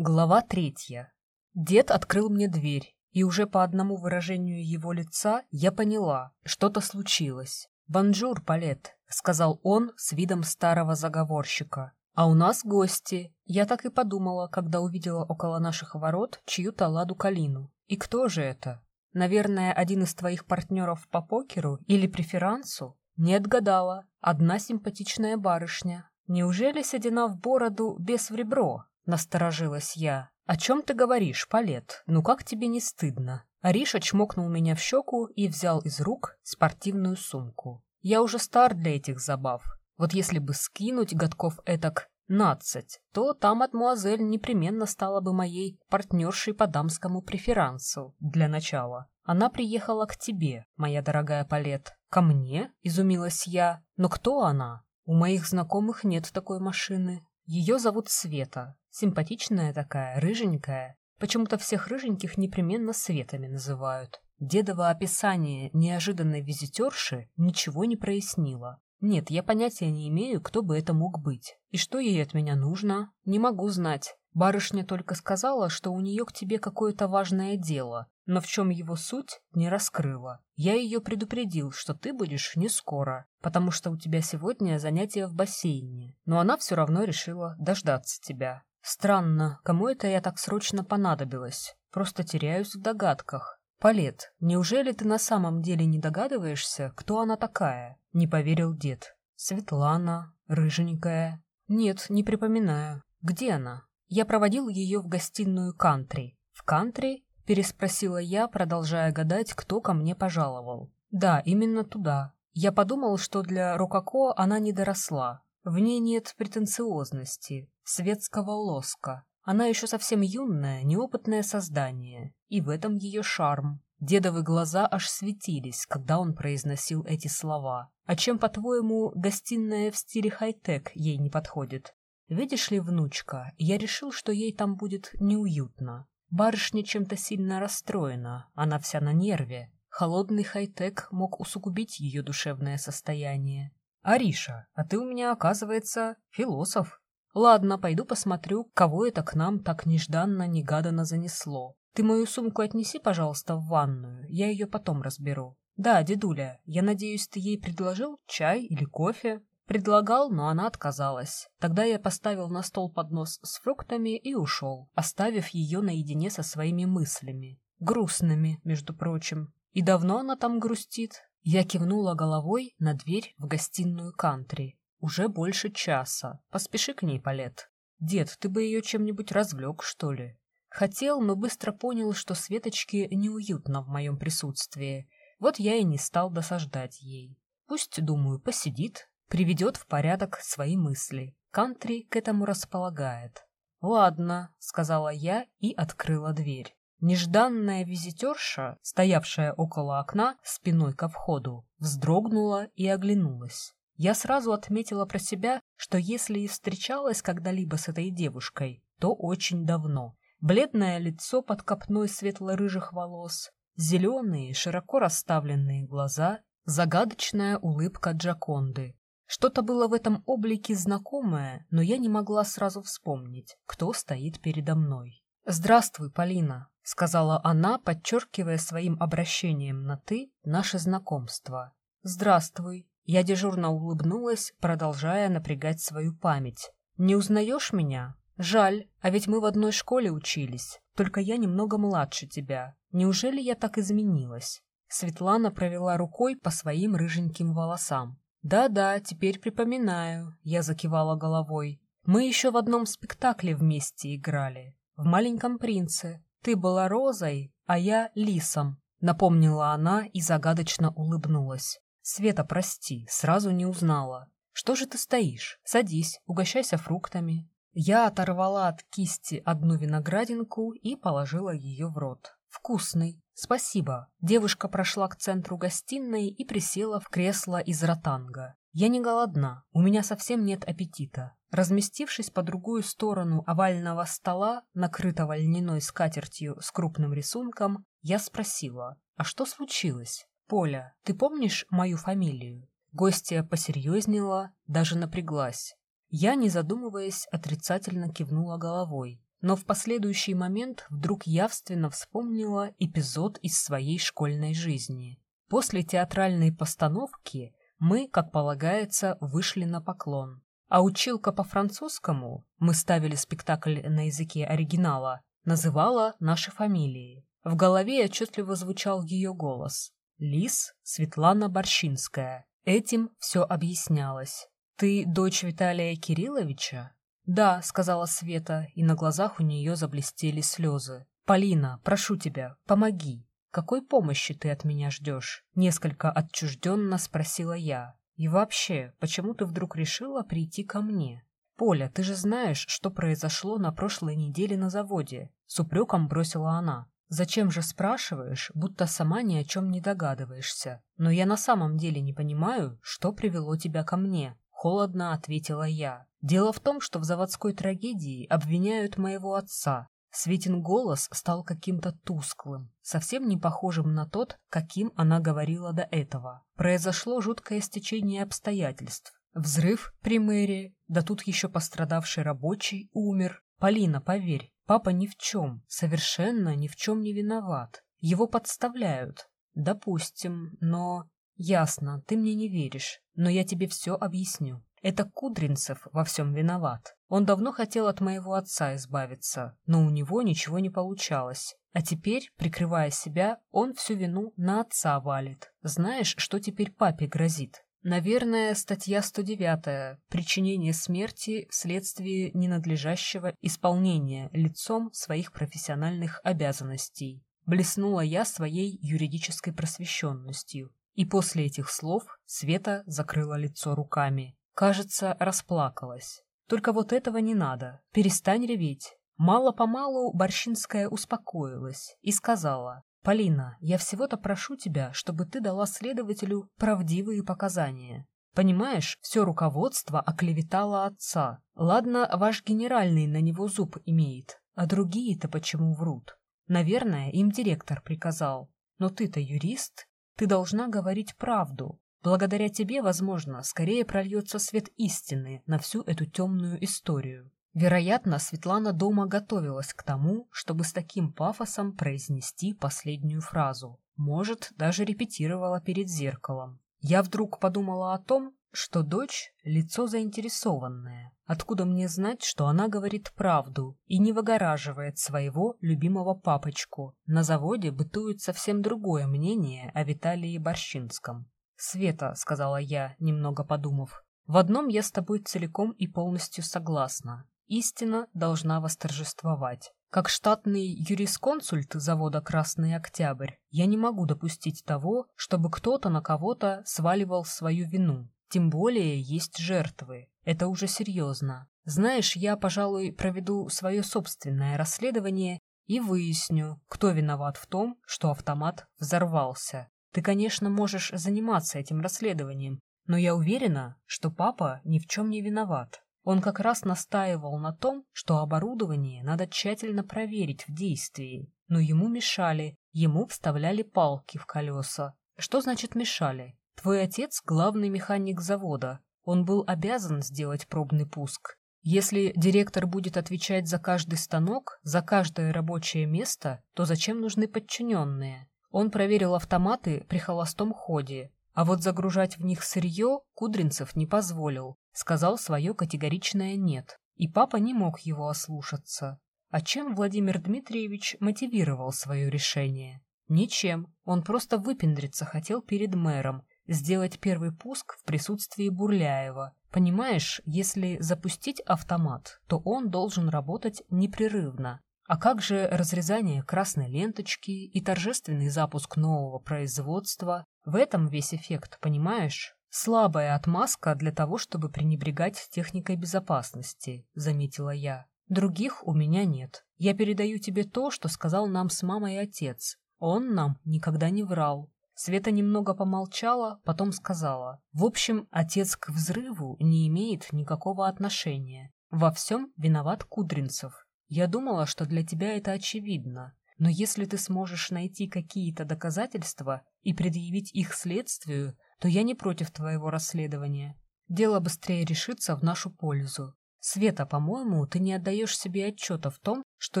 Глава третья. Дед открыл мне дверь, и уже по одному выражению его лица я поняла, что-то случилось. «Bonjour, Палет», — сказал он с видом старого заговорщика. «А у нас гости». Я так и подумала, когда увидела около наших ворот чью-то ладу калину. И кто же это? Наверное, один из твоих партнеров по покеру или преферансу? Не отгадала. Одна симпатичная барышня. Неужели седина в бороду бес в ребро? Насторожилась я. «О чем ты говоришь, Палет? Ну как тебе не стыдно?» Ариша чмокнул меня в щеку и взял из рук спортивную сумку. «Я уже стар для этих забав. Вот если бы скинуть годков этак нацать, то та мадмуазель непременно стала бы моей партнершей по дамскому преферансу для начала. Она приехала к тебе, моя дорогая Палет. Ко мне?» — изумилась я. «Но кто она? У моих знакомых нет такой машины. Ее зовут Света. Симпатичная такая, рыженькая. Почему-то всех рыженьких непременно Светами называют. Дедово описание неожиданной визитерши ничего не прояснило. Нет, я понятия не имею, кто бы это мог быть. И что ей от меня нужно, не могу знать. Барышня только сказала, что у нее к тебе какое-то важное дело, но в чем его суть, не раскрыла. Я ее предупредил, что ты будешь не скоро, потому что у тебя сегодня занятие в бассейне, но она все равно решила дождаться тебя. Странно, кому это я так срочно понадобилась? Просто теряюсь в догадках. Палет, неужели ты на самом деле не догадываешься, кто она такая? Не поверил дед. Светлана, рыженькая. Нет, не припоминаю. Где она? Я проводил ее в гостиную кантри. В кантри Переспросила я, продолжая гадать, кто ко мне пожаловал. Да, именно туда. Я подумал, что для Рококо она не доросла. В ней нет претенциозности, светского лоска. Она еще совсем юное, неопытное создание. И в этом ее шарм. Дедовы глаза аж светились, когда он произносил эти слова. А чем, по-твоему, гостиная в стиле хай-тек ей не подходит? Видишь ли, внучка, я решил, что ей там будет неуютно. Барышня чем-то сильно расстроена, она вся на нерве. Холодный хай-тек мог усугубить ее душевное состояние. «Ариша, а ты у меня, оказывается, философ. Ладно, пойду посмотрю, кого это к нам так нежданно-негаданно занесло. Ты мою сумку отнеси, пожалуйста, в ванную, я ее потом разберу. Да, дедуля, я надеюсь, ты ей предложил чай или кофе?» Предлагал, но она отказалась. Тогда я поставил на стол поднос с фруктами и ушел, оставив ее наедине со своими мыслями. Грустными, между прочим. И давно она там грустит? Я кивнула головой на дверь в гостиную кантри. Уже больше часа. Поспеши к ней, Палет. Дед, ты бы ее чем-нибудь развлек, что ли? Хотел, но быстро понял, что Светочке неуютно в моем присутствии. Вот я и не стал досаждать ей. Пусть, думаю, посидит, приведет в порядок свои мысли. Кантри к этому располагает. «Ладно», — сказала я и открыла дверь. Нежданная визитерша, стоявшая около окна спиной ко входу, вздрогнула и оглянулась. Я сразу отметила про себя, что если и встречалась когда-либо с этой девушкой, то очень давно. Бледное лицо под копной светло-рыжих волос, зеленые, широко расставленные глаза, загадочная улыбка Джаконды, что-то было в этом облике знакомое, но я не могла сразу вспомнить, кто стоит передо мной. «Здравствуй, Полина», — сказала она, подчеркивая своим обращением на «ты» наше знакомство. «Здравствуй». Я дежурно улыбнулась, продолжая напрягать свою память. «Не узнаешь меня? Жаль, а ведь мы в одной школе учились, только я немного младше тебя. Неужели я так изменилась?» Светлана провела рукой по своим рыженьким волосам. «Да-да, теперь припоминаю», — я закивала головой. «Мы еще в одном спектакле вместе играли. В «Маленьком принце». Ты была розой, а я лисом», — напомнила она и загадочно улыбнулась. «Света, прости, сразу не узнала. Что же ты стоишь? Садись, угощайся фруктами». Я оторвала от кисти одну виноградинку и положила ее в рот. «Вкусный. Спасибо». Девушка прошла к центру гостиной и присела в кресло из ротанга. «Я не голодна. У меня совсем нет аппетита». Разместившись по другую сторону овального стола, накрытого льняной скатертью с крупным рисунком, я спросила, «А что случилось? Поля, ты помнишь мою фамилию?» Гостья посерьезнела, даже напряглась. Я, не задумываясь, отрицательно кивнула головой. но в последующий момент вдруг явственно вспомнила эпизод из своей школьной жизни. После театральной постановки мы, как полагается, вышли на поклон. А училка по французскому, мы ставили спектакль на языке оригинала, называла наши фамилии. В голове отчетливо звучал ее голос. Лис Светлана Борщинская. Этим все объяснялось. «Ты дочь Виталия Кирилловича?» «Да», — сказала Света, и на глазах у нее заблестели слезы. «Полина, прошу тебя, помоги. Какой помощи ты от меня ждешь?» Несколько отчужденно спросила я. «И вообще, почему ты вдруг решила прийти ко мне?» «Поля, ты же знаешь, что произошло на прошлой неделе на заводе», — с упреком бросила она. Зачем же спрашиваешь, будто сама ни о чем не догадываешься? Но я на самом деле не понимаю, что привело тебя ко мне. Холодно ответила я. Дело в том, что в заводской трагедии обвиняют моего отца. Светин голос стал каким-то тусклым, совсем не похожим на тот, каким она говорила до этого. Произошло жуткое стечение обстоятельств. Взрыв при мэрии, да тут еще пострадавший рабочий умер. Полина, поверь, Папа ни в чем, совершенно ни в чем не виноват. Его подставляют. Допустим, но... Ясно, ты мне не веришь, но я тебе все объясню. Это Кудринцев во всем виноват. Он давно хотел от моего отца избавиться, но у него ничего не получалось. А теперь, прикрывая себя, он всю вину на отца валит. Знаешь, что теперь папе грозит? Наверное, статья 109 «Причинение смерти вследствие ненадлежащего исполнения лицом своих профессиональных обязанностей». Блеснула я своей юридической просвещенностью. И после этих слов Света закрыла лицо руками. Кажется, расплакалась. Только вот этого не надо. Перестань реветь. Мало-помалу Борщинская успокоилась и сказала, «Полина, я всего-то прошу тебя, чтобы ты дала следователю правдивые показания. Понимаешь, все руководство оклеветало отца. Ладно, ваш генеральный на него зуб имеет, а другие-то почему врут? Наверное, им директор приказал. Но ты-то юрист, ты должна говорить правду. Благодаря тебе, возможно, скорее прольется свет истины на всю эту темную историю. Вероятно, Светлана дома готовилась к тому, чтобы с таким пафосом произнести последнюю фразу. Может, даже репетировала перед зеркалом. Я вдруг подумала о том, что дочь — лицо заинтересованное. Откуда мне знать, что она говорит правду и не выгораживает своего любимого папочку? На заводе бытует совсем другое мнение о Виталии Борщинском. «Света», — сказала я, немного подумав, — «в одном я с тобой целиком и полностью согласна. Истина должна восторжествовать. Как штатный юрисконсульт завода «Красный Октябрь» я не могу допустить того, чтобы кто-то на кого-то сваливал свою вину. Тем более есть жертвы. Это уже серьезно. Знаешь, я, пожалуй, проведу свое собственное расследование и выясню, кто виноват в том, что автомат взорвался. Ты, конечно, можешь заниматься этим расследованием, но я уверена, что папа ни в чем не виноват. Он как раз настаивал на том, что оборудование надо тщательно проверить в действии, но ему мешали, ему вставляли палки в колеса. Что значит мешали? Твой отец — главный механик завода. Он был обязан сделать пробный пуск. Если директор будет отвечать за каждый станок, за каждое рабочее место, то зачем нужны подчиненные? Он проверил автоматы при холостом ходе, а вот загружать в них сырье Кудринцев не позволил, сказал свое категоричное «нет», и папа не мог его ослушаться. А чем Владимир Дмитриевич мотивировал свое решение? Ничем, он просто выпендриться хотел перед мэром, сделать первый пуск в присутствии Бурляева. Понимаешь, если запустить автомат, то он должен работать непрерывно. А как же разрезание красной ленточки и торжественный запуск нового производства? В этом весь эффект, понимаешь? «Слабая отмазка для того, чтобы пренебрегать техникой безопасности», — заметила я. «Других у меня нет. Я передаю тебе то, что сказал нам с мамой отец. Он нам никогда не врал». Света немного помолчала, потом сказала. «В общем, отец к взрыву не имеет никакого отношения. Во всем виноват Кудринцев. Я думала, что для тебя это очевидно. Но если ты сможешь найти какие-то доказательства и предъявить их следствию, то я не против твоего расследования. Дело быстрее решится в нашу пользу. Света, по-моему, ты не отдаешь себе отчета в том, что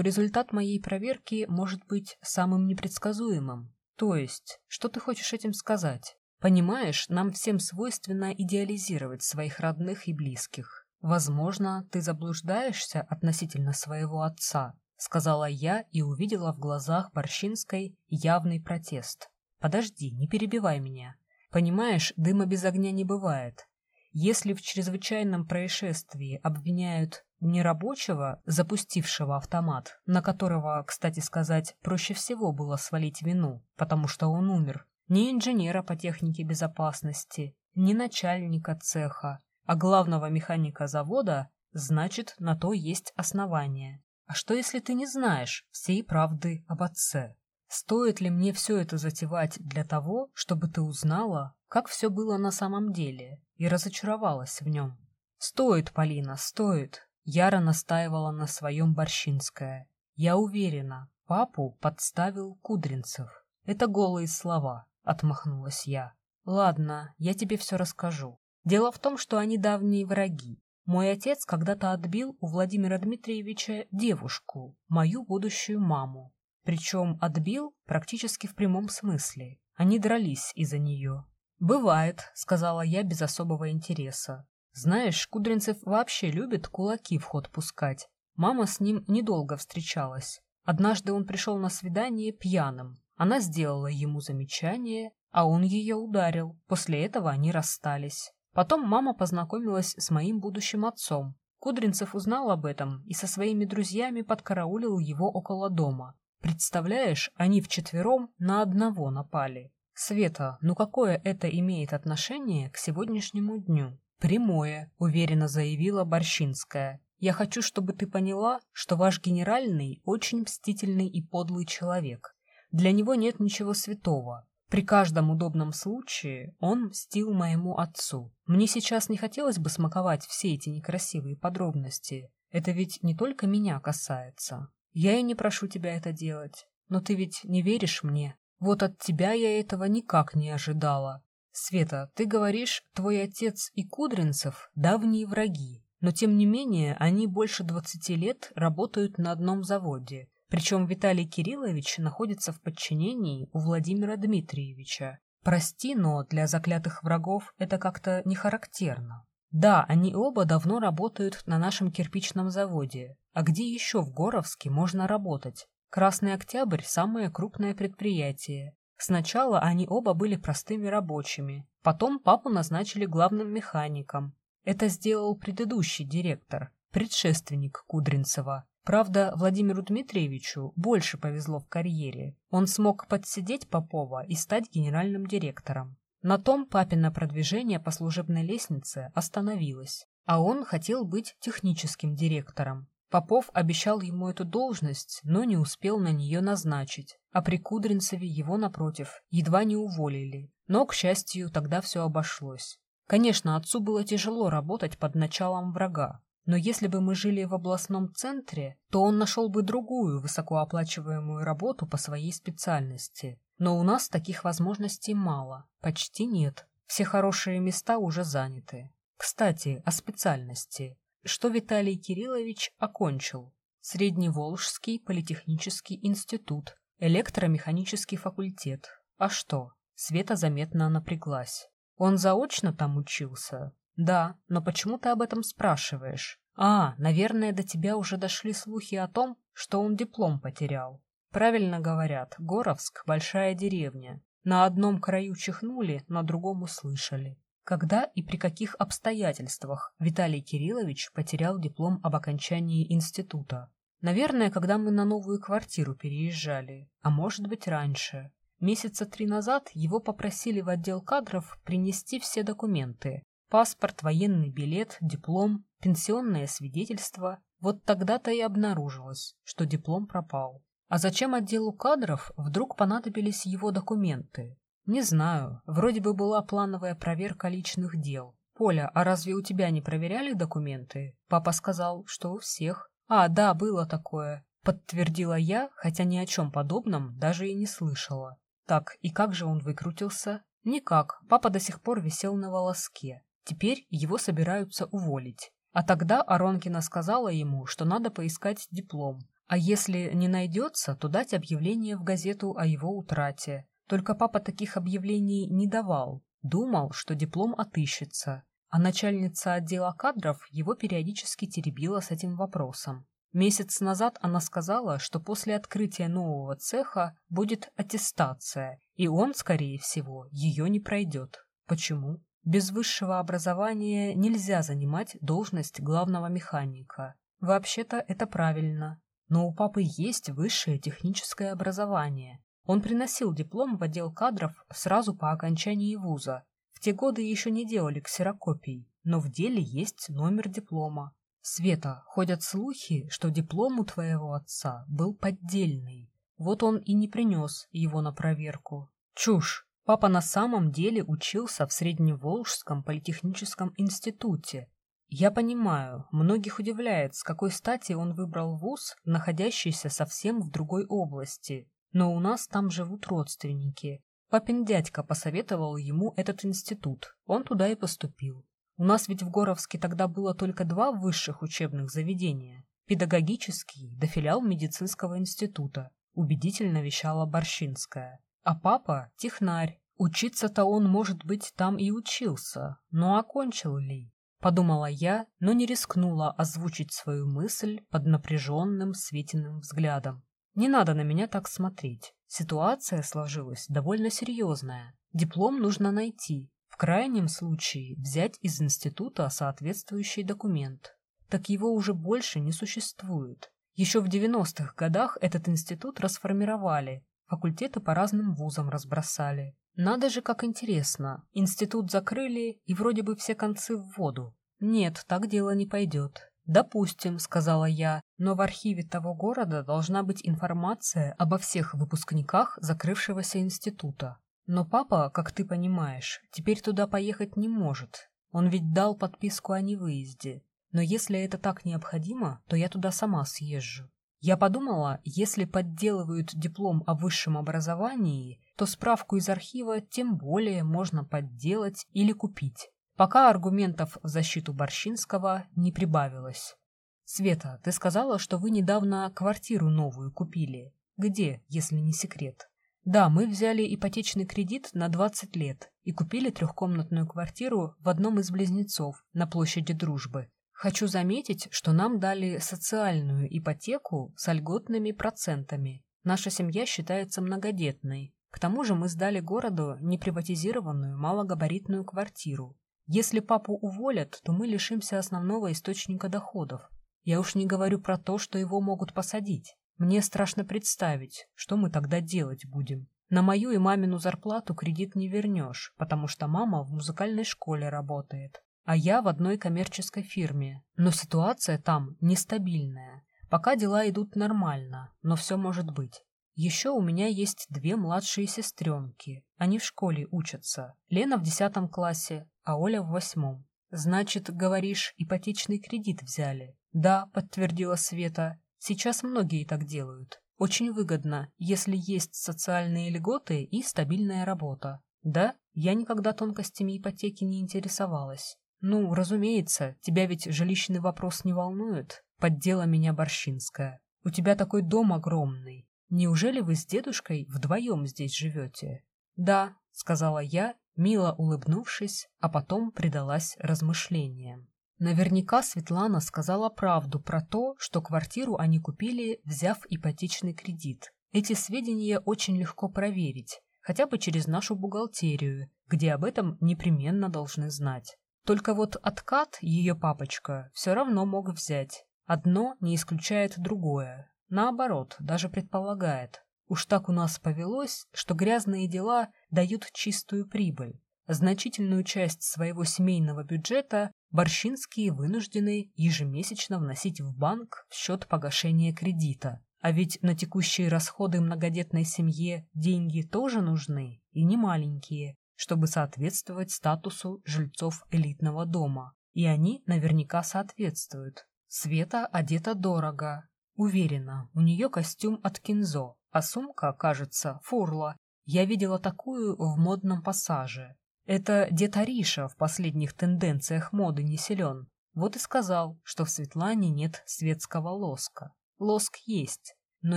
результат моей проверки может быть самым непредсказуемым. То есть, что ты хочешь этим сказать? Понимаешь, нам всем свойственно идеализировать своих родных и близких. Возможно, ты заблуждаешься относительно своего отца, сказала я и увидела в глазах Борщинской явный протест. Подожди, не перебивай меня. Понимаешь, дыма без огня не бывает. Если в чрезвычайном происшествии обвиняют не рабочего, запустившего автомат, на которого, кстати сказать, проще всего было свалить вину, потому что он умер, не инженера по технике безопасности, не начальника цеха, а главного механика завода, значит, на то есть основание. А что, если ты не знаешь всей правды об отце? Стоит ли мне все это затевать для того, чтобы ты узнала, как все было на самом деле, и разочаровалась в нем? Стоит, Полина, стоит. Яра настаивала на своем Борщинская. Я уверена, папу подставил Кудринцев. Это голые слова, отмахнулась я. Ладно, я тебе все расскажу. Дело в том, что они давние враги. Мой отец когда-то отбил у Владимира Дмитриевича девушку, мою будущую маму. Причем отбил практически в прямом смысле. Они дрались из-за нее. «Бывает», — сказала я без особого интереса. «Знаешь, Кудринцев вообще любит кулаки в ход пускать. Мама с ним недолго встречалась. Однажды он пришел на свидание пьяным. Она сделала ему замечание, а он ее ударил. После этого они расстались. Потом мама познакомилась с моим будущим отцом. Кудринцев узнал об этом и со своими друзьями подкараулил его около дома. Представляешь, они вчетвером на одного напали. Света, ну какое это имеет отношение к сегодняшнему дню? Прямое, уверенно заявила Борщинская. Я хочу, чтобы ты поняла, что ваш генеральный очень мстительный и подлый человек. Для него нет ничего святого. При каждом удобном случае он мстил моему отцу. Мне сейчас не хотелось бы смаковать все эти некрасивые подробности. Это ведь не только меня касается. Я и не прошу тебя это делать. Но ты ведь не веришь мне. Вот от тебя я этого никак не ожидала. Света, ты говоришь, твой отец и Кудринцев — давние враги. Но тем не менее, они больше двадцати лет работают на одном заводе. Причем Виталий Кириллович находится в подчинении у Владимира Дмитриевича. Прости, но для заклятых врагов это как-то не характерно. Да, они оба давно работают на нашем кирпичном заводе. А где еще в Горовске можно работать? Красный Октябрь – самое крупное предприятие. Сначала они оба были простыми рабочими. Потом папу назначили главным механиком. Это сделал предыдущий директор, предшественник Кудринцева. Правда, Владимиру Дмитриевичу больше повезло в карьере. Он смог подсидеть Попова и стать генеральным директором. На том папино продвижение по служебной лестнице остановилось, а он хотел быть техническим директором. Попов обещал ему эту должность, но не успел на нее назначить, а при Кудринцеве его, напротив, едва не уволили. Но, к счастью, тогда все обошлось. Конечно, отцу было тяжело работать под началом врага, но если бы мы жили в областном центре, то он нашел бы другую высокооплачиваемую работу по своей специальности. Но у нас таких возможностей мало, почти нет. Все хорошие места уже заняты. Кстати, о специальности. Что Виталий Кириллович окончил? Средневолжский политехнический институт, электромеханический факультет. А что? Света заметно напряглась. Он заочно там учился? Да, но почему ты об этом спрашиваешь? А, наверное, до тебя уже дошли слухи о том, что он диплом потерял. Правильно говорят, Горовск — большая деревня. На одном краю чихнули, на другом услышали. Когда и при каких обстоятельствах Виталий Кириллович потерял диплом об окончании института? Наверное, когда мы на новую квартиру переезжали, а может быть раньше. Месяца три назад его попросили в отдел кадров принести все документы. Паспорт, военный билет, диплом, пенсионное свидетельство. Вот тогда-то и обнаружилось, что диплом пропал. А зачем отделу кадров вдруг понадобились его документы? Не знаю, вроде бы была плановая проверка личных дел. Поля, а разве у тебя не проверяли документы? Папа сказал, что у всех. А, да, было такое. Подтвердила я, хотя ни о чем подобном даже и не слышала. Так, и как же он выкрутился? Никак, папа до сих пор висел на волоске. Теперь его собираются уволить. А тогда Аронкина сказала ему, что надо поискать диплом, А если не найдется, то дать объявление в газету о его утрате. Только папа таких объявлений не давал. Думал, что диплом отыщется. А начальница отдела кадров его периодически теребила с этим вопросом. Месяц назад она сказала, что после открытия нового цеха будет аттестация, и он, скорее всего, ее не пройдет. Почему? Без высшего образования нельзя занимать должность главного механика. Вообще-то это правильно. Но у папы есть высшее техническое образование. Он приносил диплом в отдел кадров сразу по окончании вуза. В те годы еще не делали ксерокопий, но в деле есть номер диплома. Света, ходят слухи, что диплом у твоего отца был поддельный. Вот он и не принес его на проверку. Чушь. Папа на самом деле учился в Средневолжском политехническом институте. Я понимаю, многих удивляет, с какой стати он выбрал вуз, находящийся совсем в другой области. Но у нас там живут родственники. Папин дядька посоветовал ему этот институт. Он туда и поступил. У нас ведь в Горовске тогда было только два высших учебных заведения – педагогический да филиал медицинского института, убедительно вещала Борщинская. А папа – технарь. Учиться-то он, может быть, там и учился, но окончил ли? Подумала я, но не рискнула озвучить свою мысль под напряженным Светиным взглядом. Не надо на меня так смотреть. Ситуация сложилась довольно серьезная. Диплом нужно найти, крайнем случае взять из института соответствующий документ. Так его уже больше не существует. Еще в 90-х годах этот институт расформировали, факультеты по разным вузам разбросали. Надо же, как интересно. Институт закрыли, и вроде бы все концы в воду. Нет, так дело не пойдет. «Допустим», — сказала я, «но в архиве того города должна быть информация обо всех выпускниках закрывшегося института. Но папа, как ты понимаешь, теперь туда поехать не может. Он ведь дал подписку о невыезде. Но если это так необходимо, то я туда сама съезжу. Я подумала, если подделывают диплом о высшем образовании, то справку из архива тем более можно подделать или купить. Пока аргументов в защиту Борщинского не прибавилось. «Света, ты сказала, что вы недавно квартиру новую купили. Где, если не секрет?» Да, мы взяли ипотечный кредит на 20 лет и купили трехкомнатную квартиру в одном из близнецов на площади Дружбы. Хочу заметить, что нам дали социальную ипотеку с льготными процентами. Наша семья считается многодетной. К тому же мы сдали городу неприватизированную малогабаритную квартиру. Если папу уволят, то мы лишимся основного источника доходов. Я уж не говорю про то, что его могут посадить. Мне страшно представить, что мы тогда делать будем. На мою и мамину зарплату кредит не вернешь, потому что мама в музыкальной школе работает, а я в одной коммерческой фирме. Но ситуация там нестабильная. Пока дела идут нормально, но все может быть. Еще у меня есть две младшие сестренки. Они в школе учатся. Лена в десятом классе, а Оля в восьмом. Значит, говоришь, ипотечный кредит взяли? Да, подтвердила Света. Сейчас многие так делают. Очень выгодно, если есть социальные льготы и стабильная работа. Да, я никогда тонкостями ипотеки не интересовалась. Ну, разумеется, тебя ведь жилищный вопрос не волнует. Поддела меня Борщинская. У тебя такой дом огромный. Неужели вы с дедушкой вдвоем здесь живете? Да, сказала я, мило улыбнувшись, а потом предалась размышлениям. Наверняка Светлана сказала правду про то, что квартиру они купили, взяв ипотечный кредит. Эти сведения очень легко проверить, хотя бы через нашу бухгалтерию, где об этом непременно должны знать. Только вот откат ее папочка все равно мог взять. Одно не исключает другое. Наоборот, даже предполагает. Уж так у нас повелось, что грязные дела дают чистую прибыль. Значительную часть своего семейного бюджета Борщинские вынуждены ежемесячно вносить в банк в счет погашения кредита. А ведь на текущие расходы многодетной семье деньги тоже нужны, и не маленькие, чтобы соответствовать статусу жильцов элитного дома. И они наверняка соответствуют. Света одета дорого. Уверена, у нее костюм от Кинзо, а сумка, кажется, фурла. Я видела такую в модном пассаже. Это дед Ариша в последних тенденциях моды не силен. Вот и сказал, что в Светлане нет светского лоска. Лоск есть, но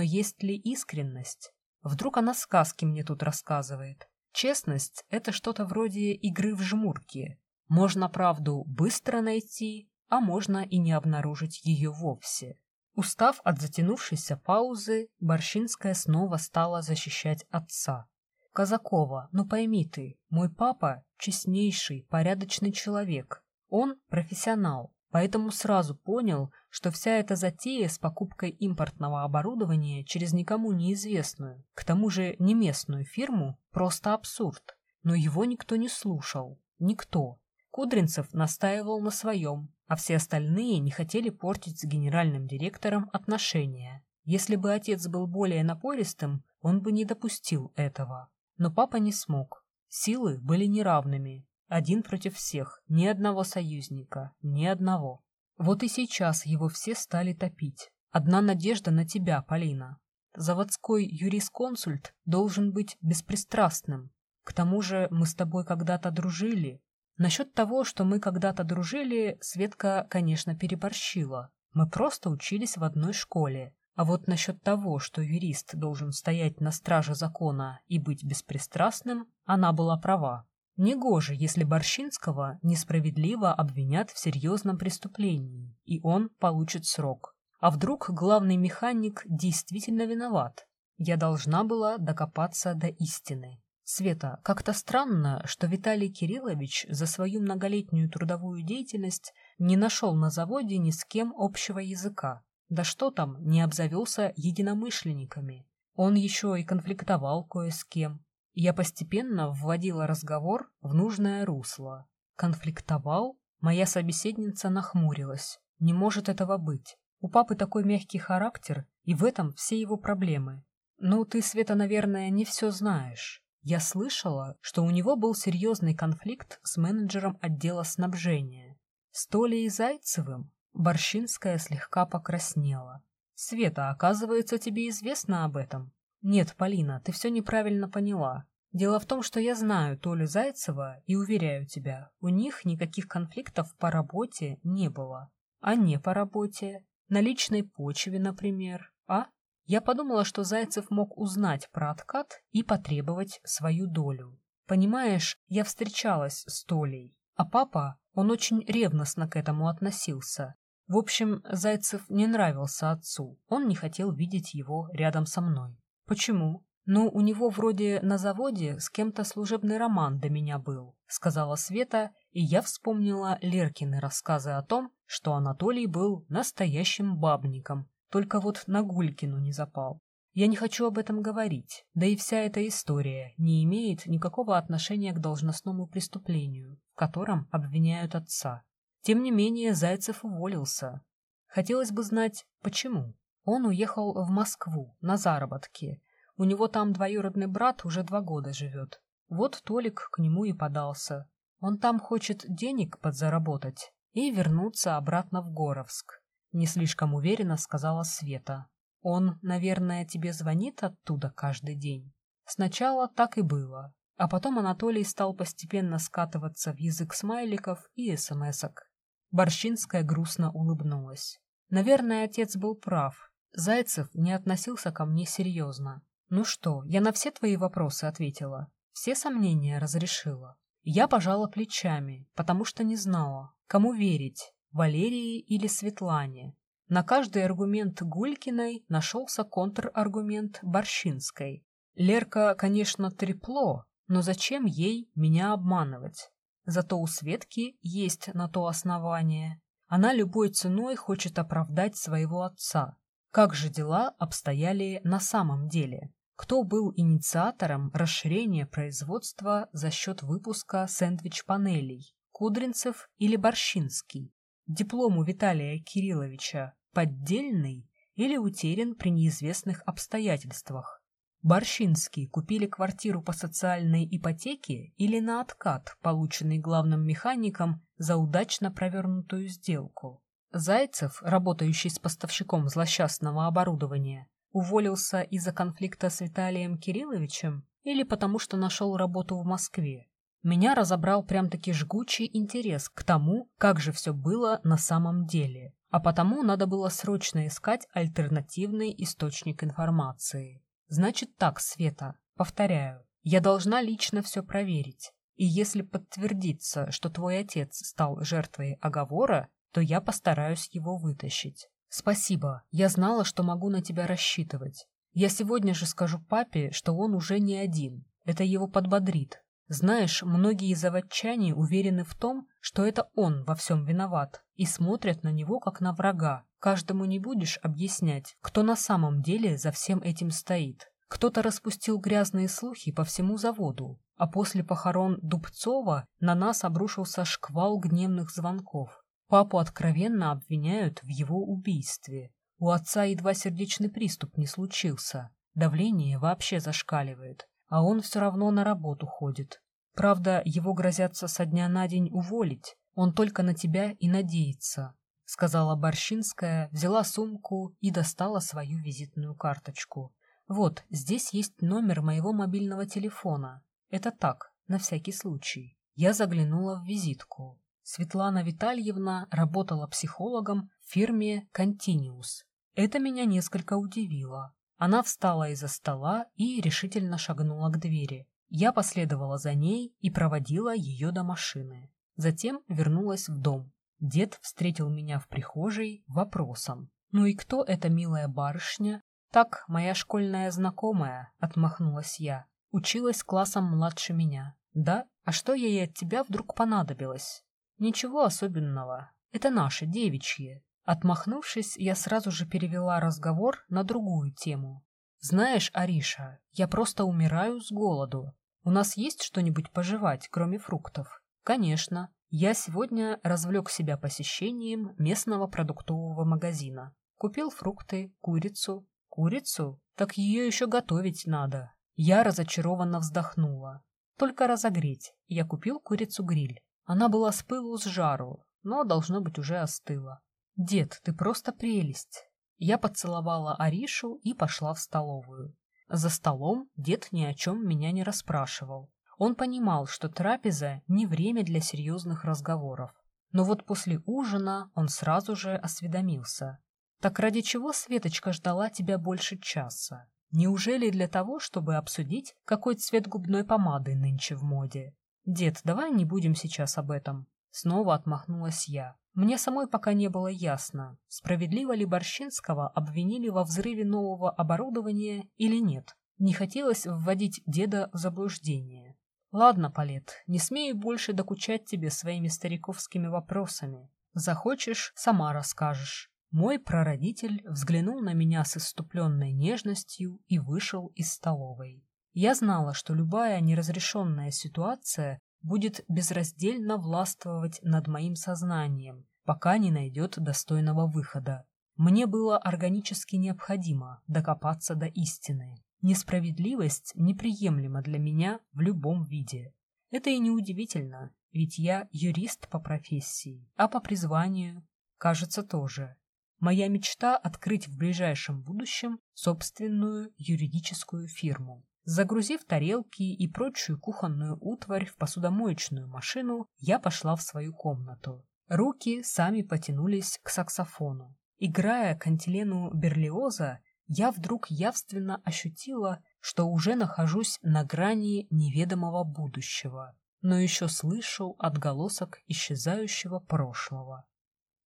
есть ли искренность? Вдруг она сказки мне тут рассказывает. Честность — это что-то вроде игры в жмурки. Можно правду быстро найти, а можно и не обнаружить ее вовсе. Устав от затянувшейся паузы, Борщинская снова стала защищать отца. «Казакова, ну пойми ты, мой папа — честнейший, порядочный человек. Он профессионал, поэтому сразу понял, что вся эта затея с покупкой импортного оборудования через никому неизвестную, к тому же не местную фирму, просто абсурд. Но его никто не слушал. Никто. Кудринцев настаивал на своем, а все остальные не хотели портить с генеральным директором отношения. Если бы отец был более напористым, он бы не допустил этого. Но папа не смог. Силы были неравными. Один против всех, ни одного союзника, ни одного. Вот и сейчас его все стали топить. Одна надежда на тебя, Полина. Заводской юрисконсульт должен быть беспристрастным. К тому же мы с тобой когда-то дружили, Насчет того, что мы когда-то дружили, Светка, конечно, переборщила. Мы просто учились в одной школе. А вот насчет того, что юрист должен стоять на страже закона и быть беспристрастным, она была права. Негоже, если Борщинского несправедливо обвинят в серьезном преступлении, и он получит срок. А вдруг главный механик действительно виноват? Я должна была докопаться до истины. Света, как-то странно, что Виталий Кириллович за свою многолетнюю трудовую деятельность не нашел на заводе ни с кем общего языка. Да что там, не обзавелся единомышленниками. Он еще и конфликтовал кое с кем. Я постепенно вводила разговор в нужное русло. Конфликтовал? Моя собеседница нахмурилась. Не может этого быть. У папы такой мягкий характер, и в этом все его проблемы. Ну, ты, Света, наверное, не все знаешь. Я слышала, что у него был серьезный конфликт с менеджером отдела снабжения. С Толей Зайцевым Борщинская слегка покраснела. «Света, оказывается, тебе известно об этом?» «Нет, Полина, ты все неправильно поняла. Дело в том, что я знаю Толю Зайцева и уверяю тебя, у них никаких конфликтов по работе не было. А не по работе? На личной почве, например, а?» Я подумала, что Зайцев мог узнать про откат и потребовать свою долю. Понимаешь, я встречалась с Толей, а папа, он очень ревностно к этому относился. В общем, Зайцев не нравился отцу, он не хотел видеть его рядом со мной. Почему? Ну, у него вроде на заводе с кем-то служебный роман до меня был, сказала Света, и я вспомнила Леркины рассказы о том, что Анатолий был настоящим бабником, только вот на Гулькину не запал. Я не хочу об этом говорить, да и вся эта история не имеет никакого отношения к должностному преступлению, в котором обвиняют отца. Тем не менее, Зайцев уволился. Хотелось бы знать, почему. Он уехал в Москву на заработки. У него там двоюродный брат уже два года живет. Вот Толик к нему и подался. Он там хочет денег подзаработать и вернуться обратно в Горовск. Не слишком уверенно сказала Света. Он, наверное, тебе звонит оттуда каждый день. Сначала так и было, а потом Анатолий стал постепенно скатываться в язык смайликов и смс-ок. Борщинская грустно улыбнулась. Наверное, отец был прав. Зайцев не относился ко мне серьезно. Ну что, я на все твои вопросы ответила. Все сомнения разрешила. Я пожала плечами, потому что не знала, кому верить, Валерии или Светлане. На каждый аргумент Гулькиной нашелся контраргумент Борщинской. Лерка, конечно, трепло, но зачем ей меня обманывать? Зато у Светки есть на то основание. Она любой ценой хочет оправдать своего отца. Как же дела обстояли на самом деле? Кто был инициатором расширения производства за счет выпуска сэндвич-панелей? Кудринцев или Борщинский? Диплом у Виталия Кирилловича поддельный или утерян при неизвестных обстоятельствах. Борщинский купили квартиру по социальной ипотеке или на откат, полученный главным механиком за удачно провернутую сделку. Зайцев, работающий с поставщиком злосчастного оборудования, уволился из-за конфликта с Виталием Кирилловичем или потому что нашел работу в Москве. Меня разобрал прям-таки жгучий интерес к тому, как же все было на самом деле. а потому надо было срочно искать альтернативный источник информации. Значит так, Света, повторяю, я должна лично все проверить. И если подтвердится, что твой отец стал жертвой оговора, то я постараюсь его вытащить. Спасибо, я знала, что могу на тебя рассчитывать. Я сегодня же скажу папе, что он уже не один. Это его подбодрит. Знаешь, многие заводчане уверены в том, что это он во всем виноват, и смотрят на него как на врага. Каждому не будешь объяснять, кто на самом деле за всем этим стоит. Кто-то распустил грязные слухи по всему заводу, а после похорон Дубцова на нас обрушился шквал гневных звонков. Папу откровенно обвиняют в его убийстве. У отца едва сердечный приступ не случился. Давление вообще зашкаливает, а он все равно на работу ходит. Правда, его грозятся со дня на день уволить. Он только на тебя и надеется, — сказала Борщинская, взяла сумку и достала свою визитную карточку. Вот, здесь есть номер моего мобильного телефона. Это так, на всякий случай. Я заглянула в визитку. Светлана Витальевна работала психологом в фирме «Континиус». Это меня несколько удивило. Она встала из-за стола и решительно шагнула к двери. Я последовала за ней и проводила ее до машины. Затем вернулась в дом. Дед встретил меня в прихожей вопросом. «Ну и кто эта милая барышня, «Так, моя школьная знакомая», — отмахнулась я. «Училась классом младше меня». «Да? А что ей от тебя вдруг понадобилось?» «Ничего особенного. Это наши, девичьи». Отмахнувшись, я сразу же перевела разговор на другую тему. «Знаешь, Ариша, я просто умираю с голоду. У нас есть что-нибудь пожевать, кроме фруктов?» «Конечно. Я сегодня развлек себя посещением местного продуктового магазина. Купил фрукты, курицу, Курицу? Так ее еще готовить надо. Я разочарованно вздохнула. Только разогреть. Я купил курицу-гриль. Она была с пылу с жару, но, должно быть, уже остыла. «Дед, ты просто прелесть!» Я поцеловала Аришу и пошла в столовую. За столом дед ни о чем меня не расспрашивал. Он понимал, что трапеза — не время для серьезных разговоров. Но вот после ужина он сразу же осведомился. Так ради чего Светочка ждала тебя больше часа? Неужели для того, чтобы обсудить, какой цвет губной помады нынче в моде? Дед, давай не будем сейчас об этом. Снова отмахнулась я. Мне самой пока не было ясно, справедливо ли Борщинского обвинили во взрыве нового оборудования или нет. Не хотелось вводить деда в заблуждение. Ладно, Палет, не смею больше докучать тебе своими стариковскими вопросами. Захочешь, сама расскажешь. Мой прародитель взглянул на меня с иступленной нежностью и вышел из столовой. Я знала, что любая неразрешенная ситуация будет безраздельно властвовать над моим сознанием, пока не найдет достойного выхода. Мне было органически необходимо докопаться до истины. Несправедливость неприемлема для меня в любом виде. Это и неудивительно, ведь я юрист по профессии, а по призванию, кажется, тоже. Моя мечта — открыть в ближайшем будущем собственную юридическую фирму. Загрузив тарелки и прочую кухонную утварь в посудомоечную машину, я пошла в свою комнату. Руки сами потянулись к саксофону. Играя кантилену Берлиоза, я вдруг явственно ощутила, что уже нахожусь на грани неведомого будущего, но еще слышу отголосок исчезающего прошлого.